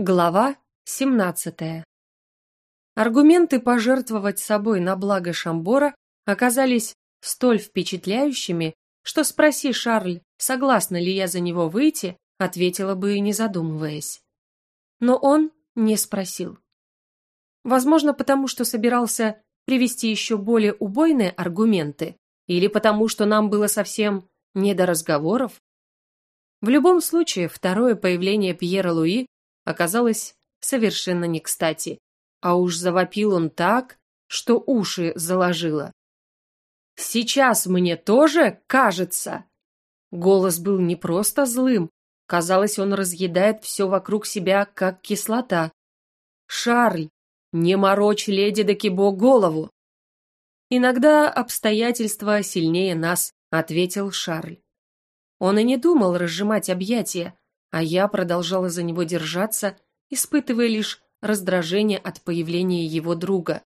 Глава 17. Аргументы пожертвовать собой на благо Шамбора оказались столь впечатляющими, что спроси Шарль, согласна ли я за него выйти, ответила бы, не задумываясь. Но он не спросил. Возможно, потому что собирался привести еще более убойные аргументы, или потому что нам было совсем не до разговоров. В любом случае, второе появление Пьера Луи оказалось совершенно не кстати. А уж завопил он так, что уши заложило. «Сейчас мне тоже кажется!» Голос был не просто злым, казалось, он разъедает все вокруг себя, как кислота. «Шарль, не морочь леди Декибо голову!» «Иногда обстоятельства сильнее нас», — ответил Шарль. Он и не думал разжимать объятия, а я продолжала за него держаться, испытывая лишь раздражение от появления его друга.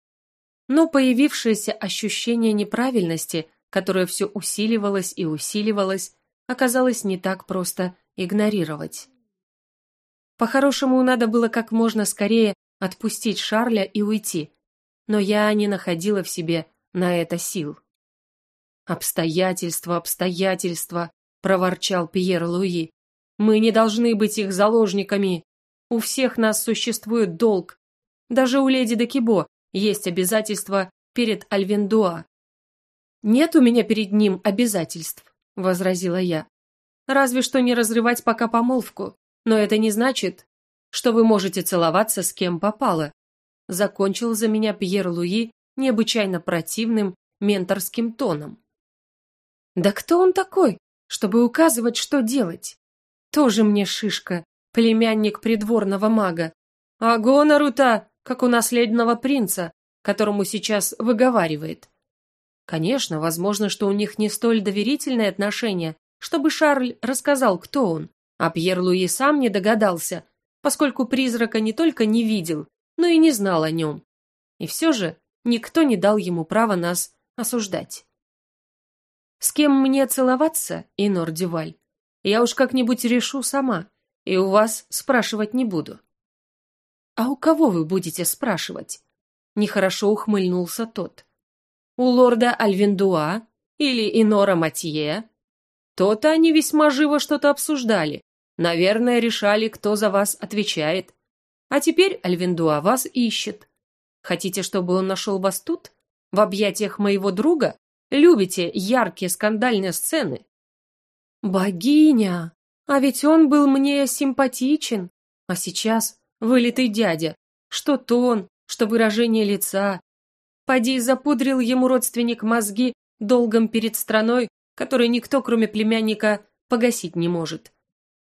Но появившееся ощущение неправильности, которое все усиливалось и усиливалось, оказалось не так просто игнорировать. По-хорошему, надо было как можно скорее отпустить Шарля и уйти, но я не находила в себе на это сил. «Обстоятельства, обстоятельства», — проворчал Пьер Луи. Мы не должны быть их заложниками. У всех нас существует долг. Даже у леди Декибо есть обязательства перед Альвендуа. «Нет у меня перед ним обязательств», — возразила я. «Разве что не разрывать пока помолвку. Но это не значит, что вы можете целоваться с кем попало», — закончил за меня Пьер Луи необычайно противным менторским тоном. «Да кто он такой, чтобы указывать, что делать? Тоже мне шишка, племянник придворного мага. А гонору-то, как у наследного принца, которому сейчас выговаривает. Конечно, возможно, что у них не столь доверительные отношения, чтобы Шарль рассказал, кто он, а Пьер-Луи сам не догадался, поскольку призрака не только не видел, но и не знал о нем. И все же никто не дал ему права нас осуждать. С кем мне целоваться, Инор Дюваль? Я уж как-нибудь решу сама, и у вас спрашивать не буду». «А у кого вы будете спрашивать?» Нехорошо ухмыльнулся тот. «У лорда Альвендуа или Инора Матье?» То-то они весьма живо что-то обсуждали. Наверное, решали, кто за вас отвечает. А теперь Альвендуа вас ищет. Хотите, чтобы он нашел вас тут? В объятиях моего друга? Любите яркие скандальные сцены? «Богиня! А ведь он был мне симпатичен. А сейчас вылитый дядя. Что тон, что выражение лица. Поди запудрил ему родственник мозги долгом перед страной, который никто, кроме племянника, погасить не может.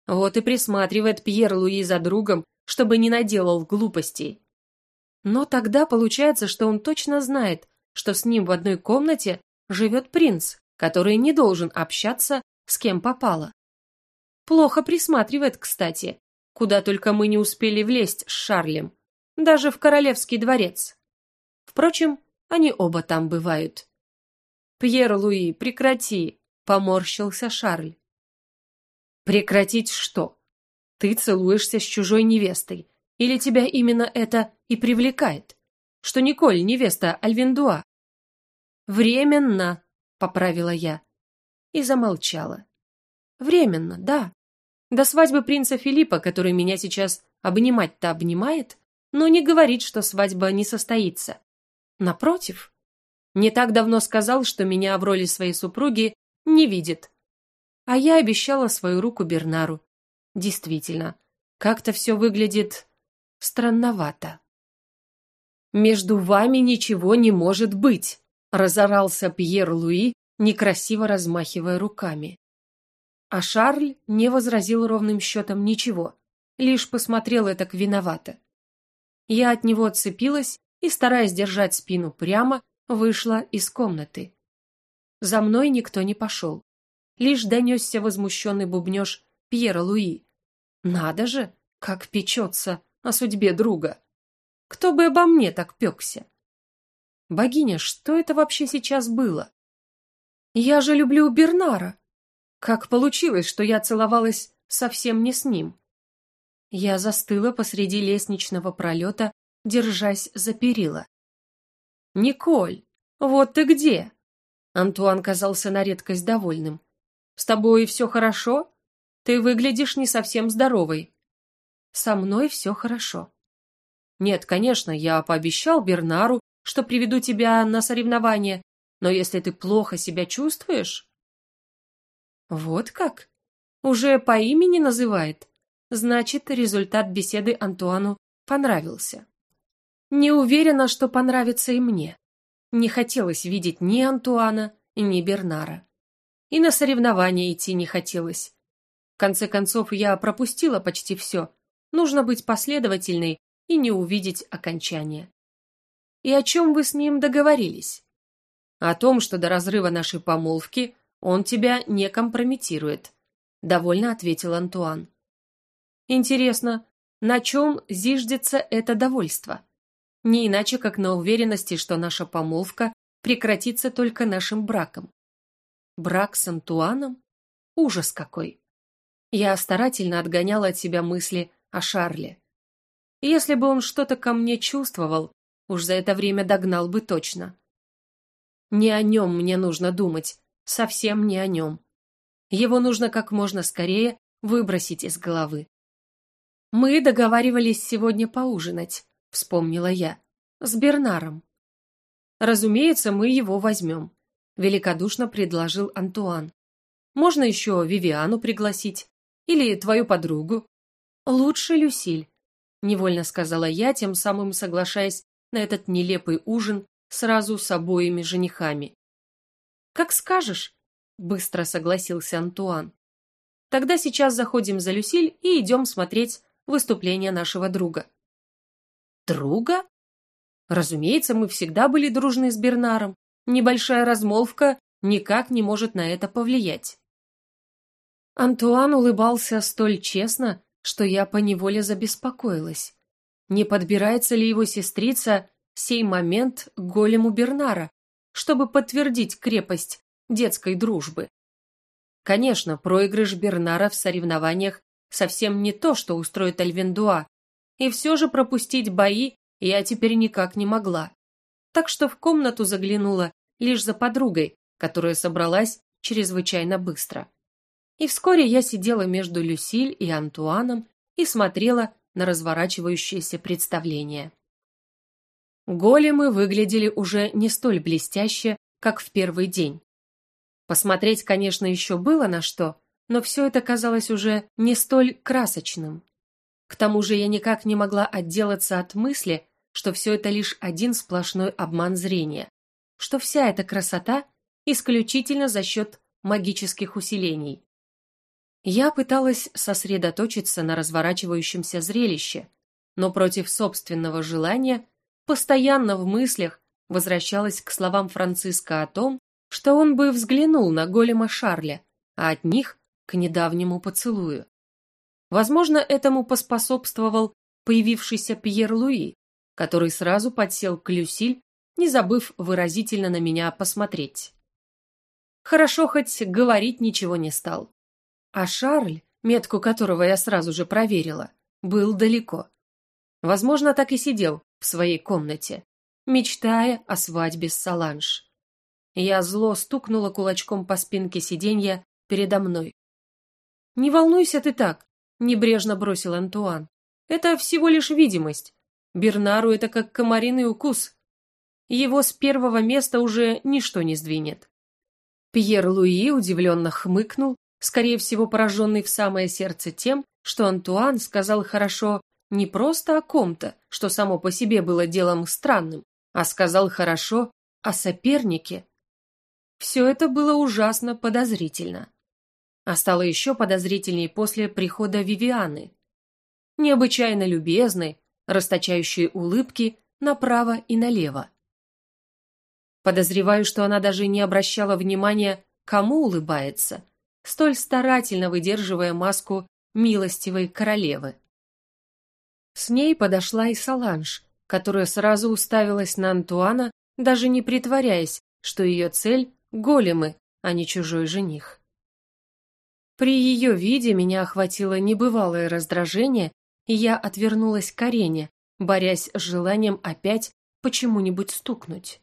Вот и присматривает Пьер Луи за другом, чтобы не наделал глупостей. Но тогда получается, что он точно знает, что с ним в одной комнате живет принц, который не должен общаться с кем попало. Плохо присматривает, кстати, куда только мы не успели влезть с Шарлем, даже в королевский дворец. Впрочем, они оба там бывают. «Пьер Луи, прекрати!» — поморщился Шарль. «Прекратить что? Ты целуешься с чужой невестой, или тебя именно это и привлекает? Что Николь невеста Альвендуа?» «Временно», — поправила я и замолчала. Временно, да. До свадьбы принца Филиппа, который меня сейчас обнимать-то обнимает, но не говорит, что свадьба не состоится. Напротив, не так давно сказал, что меня в роли своей супруги не видит. А я обещала свою руку Бернару. Действительно, как-то все выглядит странновато. «Между вами ничего не может быть», — разорался Пьер Луи, некрасиво размахивая руками. А Шарль не возразил ровным счетом ничего, лишь посмотрел это виновато. Я от него отцепилась и, стараясь держать спину прямо, вышла из комнаты. За мной никто не пошел. Лишь донесся возмущенный бубнеж Пьера Луи. Надо же, как печется о судьбе друга. Кто бы обо мне так пекся? Богиня, что это вообще сейчас было? Я же люблю Бернара. Как получилось, что я целовалась совсем не с ним? Я застыла посреди лестничного пролета, держась за перила. «Николь, вот ты где?» Антуан казался на редкость довольным. «С тобой все хорошо? Ты выглядишь не совсем здоровой». «Со мной все хорошо». «Нет, конечно, я пообещал Бернару, что приведу тебя на соревнования, но если ты плохо себя чувствуешь...» «Вот как? Уже по имени называет?» Значит, результат беседы Антуану понравился. Не уверена, что понравится и мне. Не хотелось видеть ни Антуана, ни Бернара. И на соревнования идти не хотелось. В конце концов, я пропустила почти все. Нужно быть последовательной и не увидеть окончания. И о чем вы с ним договорились? О том, что до разрыва нашей помолвки он тебя не компрометирует, довольно ответил Антуан. Интересно, на чем зиждется это довольство? Не иначе, как на уверенности, что наша помолвка прекратится только нашим браком. Брак с Антуаном? Ужас какой! Я старательно отгоняла от себя мысли о Шарле. Если бы он что-то ко мне чувствовал, уж за это время догнал бы точно. Не о нем мне нужно думать, совсем не о нем. Его нужно как можно скорее выбросить из головы. «Мы договаривались сегодня поужинать», — вспомнила я, — «с Бернаром». «Разумеется, мы его возьмем», — великодушно предложил Антуан. «Можно еще Вивиану пригласить. Или твою подругу». «Лучше Люсиль», — невольно сказала я, тем самым соглашаясь на этот нелепый ужин сразу с обоими женихами. «Как скажешь», — быстро согласился Антуан. «Тогда сейчас заходим за Люсиль и идем смотреть выступление нашего друга. Друга? Разумеется, мы всегда были дружны с Бернаром. Небольшая размолвка никак не может на это повлиять. Антуан улыбался столь честно, что я поневоле забеспокоилась. Не подбирается ли его сестрица сей момент голему Бернара, чтобы подтвердить крепость детской дружбы? Конечно, проигрыш Бернара в соревнованиях совсем не то, что устроит Альвендуа, и все же пропустить бои я теперь никак не могла. Так что в комнату заглянула лишь за подругой, которая собралась чрезвычайно быстро. И вскоре я сидела между Люсиль и Антуаном и смотрела на разворачивающееся представление. Големы выглядели уже не столь блестяще, как в первый день. Посмотреть, конечно, еще было на что, но все это казалось уже не столь красочным. К тому же я никак не могла отделаться от мысли, что все это лишь один сплошной обман зрения, что вся эта красота исключительно за счет магических усилений. Я пыталась сосредоточиться на разворачивающемся зрелище, но против собственного желания постоянно в мыслях возвращалась к словам Франциска о том, что он бы взглянул на голема Шарля, а от них к недавнему поцелую. Возможно, этому поспособствовал появившийся Пьер Луи, который сразу подсел к Люсиль, не забыв выразительно на меня посмотреть. Хорошо, хоть говорить ничего не стал. А Шарль, метку которого я сразу же проверила, был далеко. Возможно, так и сидел в своей комнате, мечтая о свадьбе с Саланж. Я зло стукнула кулачком по спинке сиденья передо мной. «Не волнуйся ты так», — небрежно бросил Антуан. «Это всего лишь видимость. Бернару это как комариный укус. Его с первого места уже ничто не сдвинет». Пьер Луи удивленно хмыкнул, скорее всего пораженный в самое сердце тем, что Антуан сказал хорошо не просто о ком-то, что само по себе было делом странным, а сказал хорошо о сопернике. Все это было ужасно подозрительно а стало еще подозрительней после прихода Вивианы. Необычайно любезной, расточающей улыбки направо и налево. Подозреваю, что она даже не обращала внимания, кому улыбается, столь старательно выдерживая маску милостивой королевы. С ней подошла и Саланж, которая сразу уставилась на Антуана, даже не притворяясь, что ее цель – големы, а не чужой жених. При ее виде меня охватило небывалое раздражение и я отвернулась к арене, борясь с желанием опять почему-нибудь стукнуть.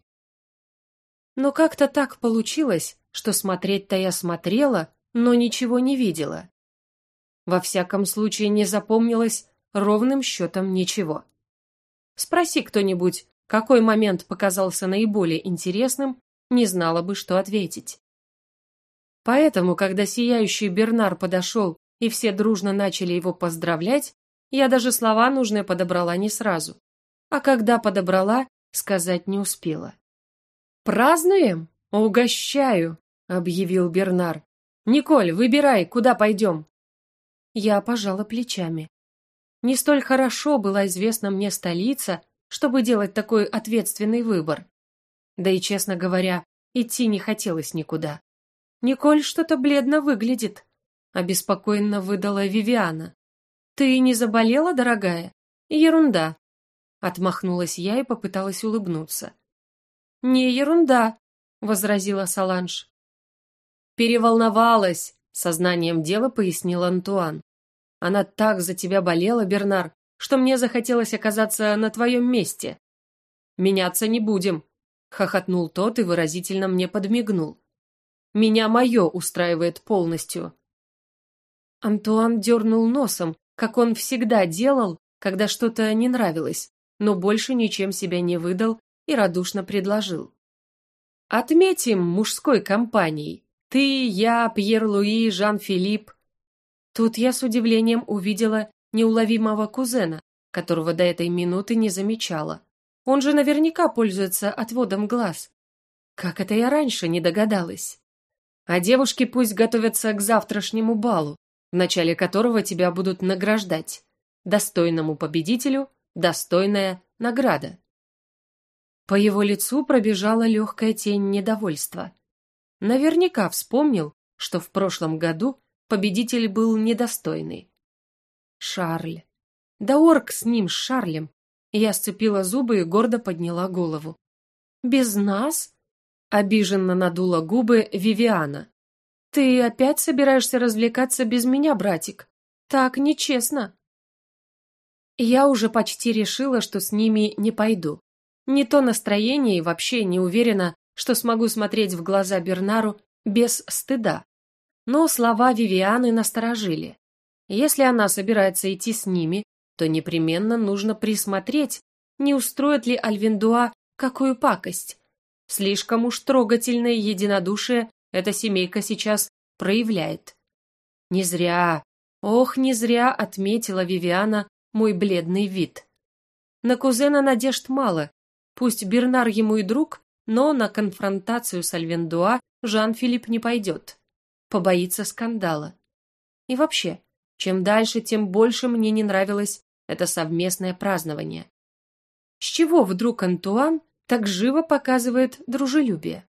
Но как-то так получилось, что смотреть-то я смотрела, но ничего не видела. Во всяком случае, не запомнилось ровным счетом ничего. Спроси кто-нибудь, какой момент показался наиболее интересным, не знала бы, что ответить. Поэтому, когда сияющий Бернар подошел и все дружно начали его поздравлять, я даже слова нужные подобрала не сразу. А когда подобрала, сказать не успела. «Празднуем? Угощаю!» — объявил Бернар. «Николь, выбирай, куда пойдем?» Я пожала плечами. Не столь хорошо была известна мне столица, чтобы делать такой ответственный выбор. Да и, честно говоря, идти не хотелось никуда. Николь что-то бледно выглядит, обеспокоенно выдала Вивиана. Ты не заболела, дорогая? Ерунда. Отмахнулась я и попыталась улыбнуться. Не ерунда, возразила Саланж. Переволновалась, сознанием дела пояснил Антуан. Она так за тебя болела, Бернар, что мне захотелось оказаться на твоем месте. Меняться не будем, хохотнул тот и выразительно мне подмигнул. Меня мое устраивает полностью. Антуан дернул носом, как он всегда делал, когда что-то не нравилось, но больше ничем себя не выдал и радушно предложил. «Отметим мужской компанией. Ты, я, Пьер-Луи, Жан-Филипп». Тут я с удивлением увидела неуловимого кузена, которого до этой минуты не замечала. Он же наверняка пользуется отводом глаз. Как это я раньше не догадалась? А девушки пусть готовятся к завтрашнему балу, в начале которого тебя будут награждать. Достойному победителю достойная награда. По его лицу пробежала легкая тень недовольства. Наверняка вспомнил, что в прошлом году победитель был недостойный. Шарль. Да орк с ним, с Шарлем. Я сцепила зубы и гордо подняла голову. «Без нас?» Обиженно надула губы Вивиана. «Ты опять собираешься развлекаться без меня, братик? Так нечестно». Я уже почти решила, что с ними не пойду. Не то настроение и вообще не уверена, что смогу смотреть в глаза Бернару без стыда. Но слова Вивианы насторожили. Если она собирается идти с ними, то непременно нужно присмотреть, не устроит ли Альвиндуа какую пакость. Слишком уж трогательное единодушие эта семейка сейчас проявляет. Не зря, ох, не зря отметила Вивиана мой бледный вид. На кузена надежд мало, пусть Бернар ему и друг, но на конфронтацию с Альвендуа Жан-Филипп не пойдет. Побоится скандала. И вообще, чем дальше, тем больше мне не нравилось это совместное празднование. С чего вдруг Антуан так живо показывает дружелюбие.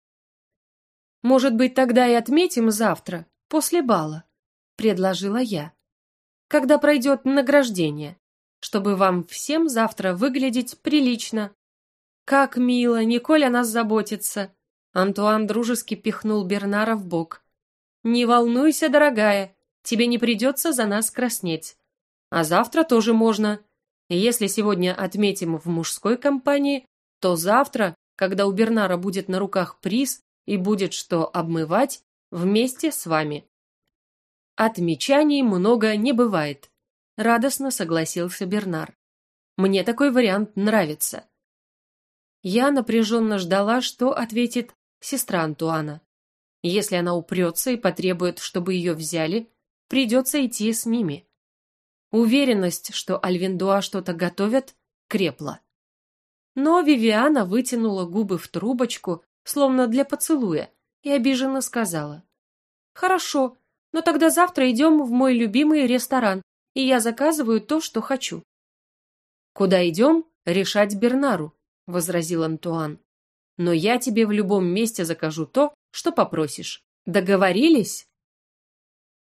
«Может быть, тогда и отметим завтра, после бала», — предложила я. «Когда пройдет награждение, чтобы вам всем завтра выглядеть прилично». «Как мило, Николь о нас заботится», — Антуан дружески пихнул Бернара в бок. «Не волнуйся, дорогая, тебе не придется за нас краснеть. А завтра тоже можно. Если сегодня отметим в мужской компании, то завтра, когда у Бернара будет на руках приз и будет что обмывать, вместе с вами. Отмечаний много не бывает, радостно согласился Бернар. Мне такой вариант нравится. Я напряженно ждала, что ответит сестра Антуана. Если она упрется и потребует, чтобы ее взяли, придется идти с ними. Уверенность, что Альвиндуа что-то готовят, крепла. Но Вивиана вытянула губы в трубочку, словно для поцелуя, и обиженно сказала. «Хорошо, но тогда завтра идем в мой любимый ресторан, и я заказываю то, что хочу». «Куда идем? Решать Бернару», — возразил Антуан. «Но я тебе в любом месте закажу то, что попросишь. Договорились?»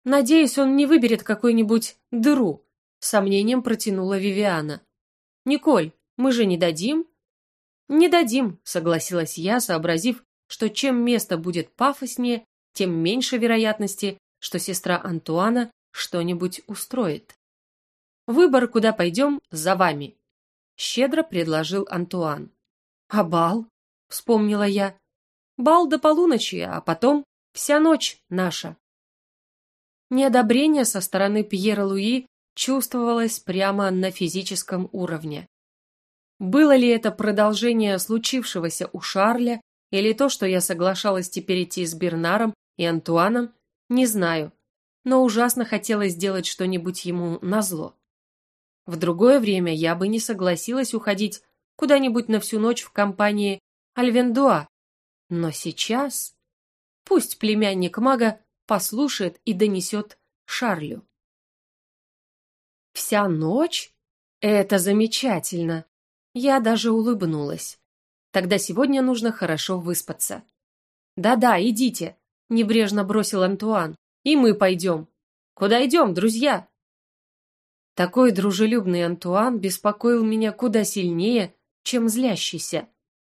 «Надеюсь, он не выберет какую-нибудь дыру», — сомнением протянула Вивиана. «Николь, мы же не дадим?» «Не дадим», — согласилась я, сообразив, что чем место будет пафоснее, тем меньше вероятности, что сестра Антуана что-нибудь устроит. Выбор, куда пойдем, за вами», — щедро предложил Антуан. «А бал?» — вспомнила я. «Бал до полуночи, а потом вся ночь наша». Неодобрение со стороны Пьера Луи чувствовалось прямо на физическом уровне. Было ли это продолжение случившегося у Шарля, или то, что я соглашалась теперь идти с Бернаром и Антуаном, не знаю, но ужасно хотелось сделать что-нибудь ему назло. В другое время я бы не согласилась уходить куда-нибудь на всю ночь в компании Альвендуа, но сейчас пусть племянник мага послушает и донесет Шарлю. Вся ночь? Это замечательно. Я даже улыбнулась. Тогда сегодня нужно хорошо выспаться. Да-да, идите, небрежно бросил Антуан. И мы пойдем. Куда идем, друзья? Такой дружелюбный Антуан беспокоил меня куда сильнее, чем злящийся.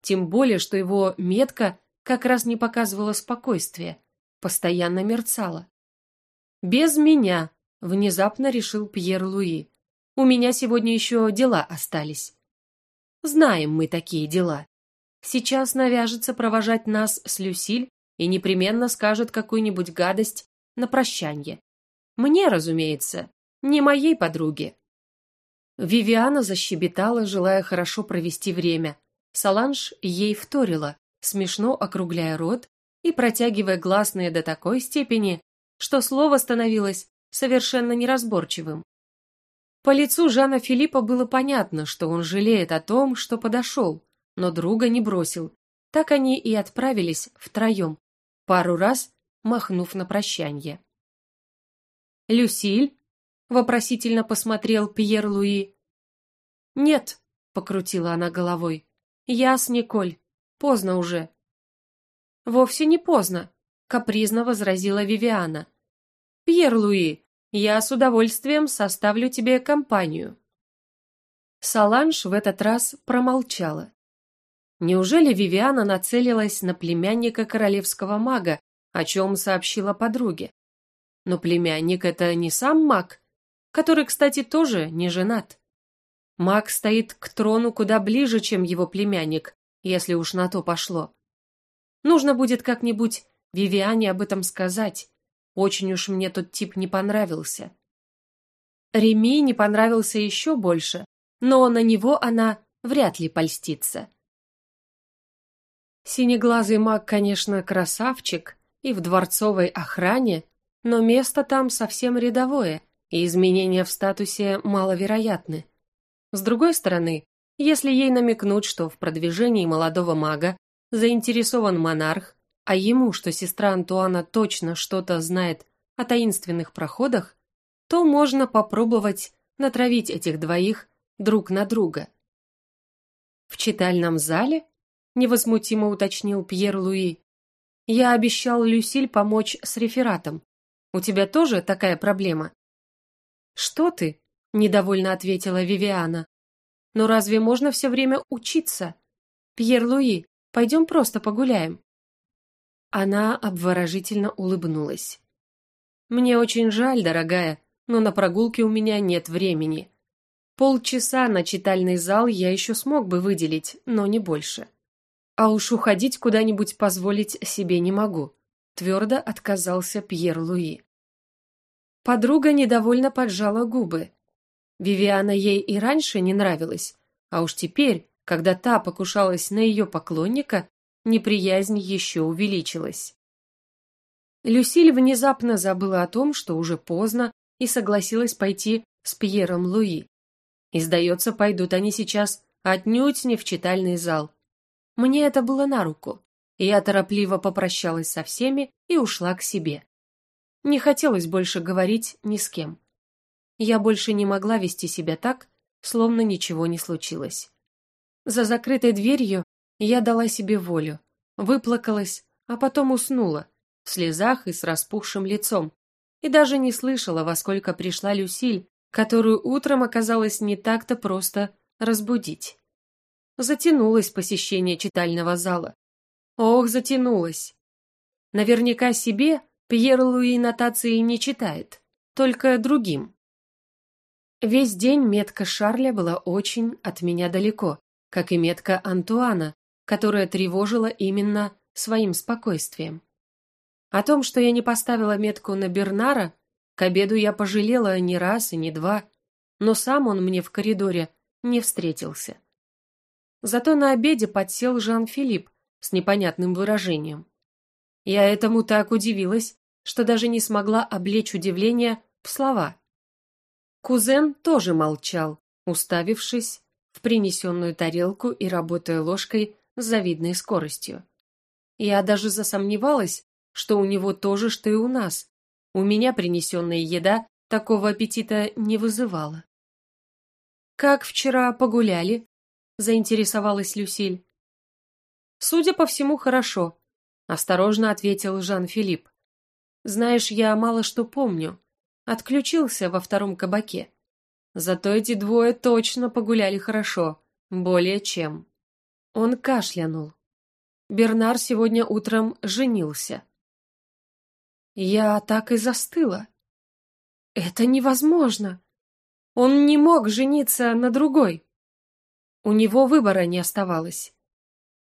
Тем более, что его метка как раз не показывала спокойствия, постоянно мерцала. «Без меня», — внезапно решил Пьер Луи. «У меня сегодня еще дела остались». Знаем мы такие дела. Сейчас навяжется провожать нас с Люсиль и непременно скажет какую-нибудь гадость на прощанье. Мне, разумеется, не моей подруге. Вивиана защебетала, желая хорошо провести время. Саланж ей вторила, смешно округляя рот и протягивая гласные до такой степени, что слово становилось совершенно неразборчивым. По лицу Жана Филиппа было понятно, что он жалеет о том, что подошел, но друга не бросил. Так они и отправились втроем, пару раз махнув на прощанье. «Люсиль?» — вопросительно посмотрел Пьер Луи. «Нет», — покрутила она головой, — «я с Николь. Поздно уже». «Вовсе не поздно», — капризно возразила Вивиана. «Пьер Луи, я с удовольствием составлю тебе компанию». Саланж в этот раз промолчала. Неужели Вивиана нацелилась на племянника королевского мага, о чем сообщила подруге? Но племянник — это не сам маг, который, кстати, тоже не женат. Маг стоит к трону куда ближе, чем его племянник, если уж на то пошло. Нужно будет как-нибудь Вивиане об этом сказать, очень уж мне тот тип не понравился. Реми не понравился еще больше, но на него она вряд ли польстится. Синеглазый маг, конечно, красавчик и в дворцовой охране, но место там совсем рядовое, и изменения в статусе маловероятны. С другой стороны, если ей намекнуть, что в продвижении молодого мага заинтересован монарх, а ему, что сестра Антуана точно что-то знает о таинственных проходах, то можно попробовать натравить этих двоих друг на друга. «В читальном зале?» – невозмутимо уточнил Пьер Луи. «Я обещал Люсиль помочь с рефератом. У тебя тоже такая проблема?» «Что ты?» – недовольно ответила Вивиана. «Но разве можно все время учиться? Пьер Луи, пойдем просто погуляем». Она обворожительно улыбнулась. «Мне очень жаль, дорогая, но на прогулке у меня нет времени. Полчаса на читальный зал я еще смог бы выделить, но не больше. А уж уходить куда-нибудь позволить себе не могу», твердо отказался Пьер Луи. Подруга недовольно поджала губы. Вивиана ей и раньше не нравилась, а уж теперь, когда та покушалась на ее поклонника, неприязнь еще увеличилась. Люсиль внезапно забыла о том, что уже поздно, и согласилась пойти с Пьером Луи. И, сдается, пойдут они сейчас отнюдь не в читальный зал. Мне это было на руку. Я торопливо попрощалась со всеми и ушла к себе. Не хотелось больше говорить ни с кем. Я больше не могла вести себя так, словно ничего не случилось. За закрытой дверью я дала себе волю, выплакалась, а потом уснула, в слезах и с распухшим лицом, и даже не слышала, во сколько пришла Люсиль, которую утром оказалось не так-то просто разбудить. Затянулось посещение читального зала. Ох, затянулось. Наверняка себе Пьер Луи нотации не читает, только другим. Весь день метка Шарля была очень от меня далеко, как и метка Антуана, которая тревожила именно своим спокойствием. О том, что я не поставила метку на Бернара, к обеду я пожалела не раз и не два, но сам он мне в коридоре не встретился. Зато на обеде подсел Жан-Филипп с непонятным выражением. Я этому так удивилась, что даже не смогла облечь удивление в слова. Кузен тоже молчал, уставившись в принесенную тарелку и работая ложкой с завидной скоростью. Я даже засомневалась, что у него то же, что и у нас. У меня принесенная еда такого аппетита не вызывала. «Как вчера погуляли?» – заинтересовалась Люсиль. «Судя по всему, хорошо», – осторожно ответил Жан-Филипп. «Знаешь, я мало что помню. Отключился во втором кабаке. Зато эти двое точно погуляли хорошо, более чем». Он кашлянул. Бернар сегодня утром женился. Я так и застыла. Это невозможно. Он не мог жениться на другой. У него выбора не оставалось.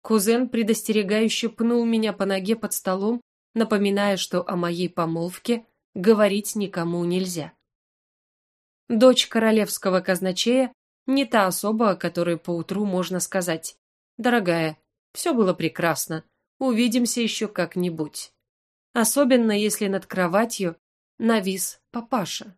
Кузен предостерегающе пнул меня по ноге под столом, напоминая, что о моей помолвке говорить никому нельзя. Дочь королевского казначея не та особа, о которой поутру можно сказать «Дорогая, все было прекрасно, увидимся еще как-нибудь» особенно если над кроватью навис папаша.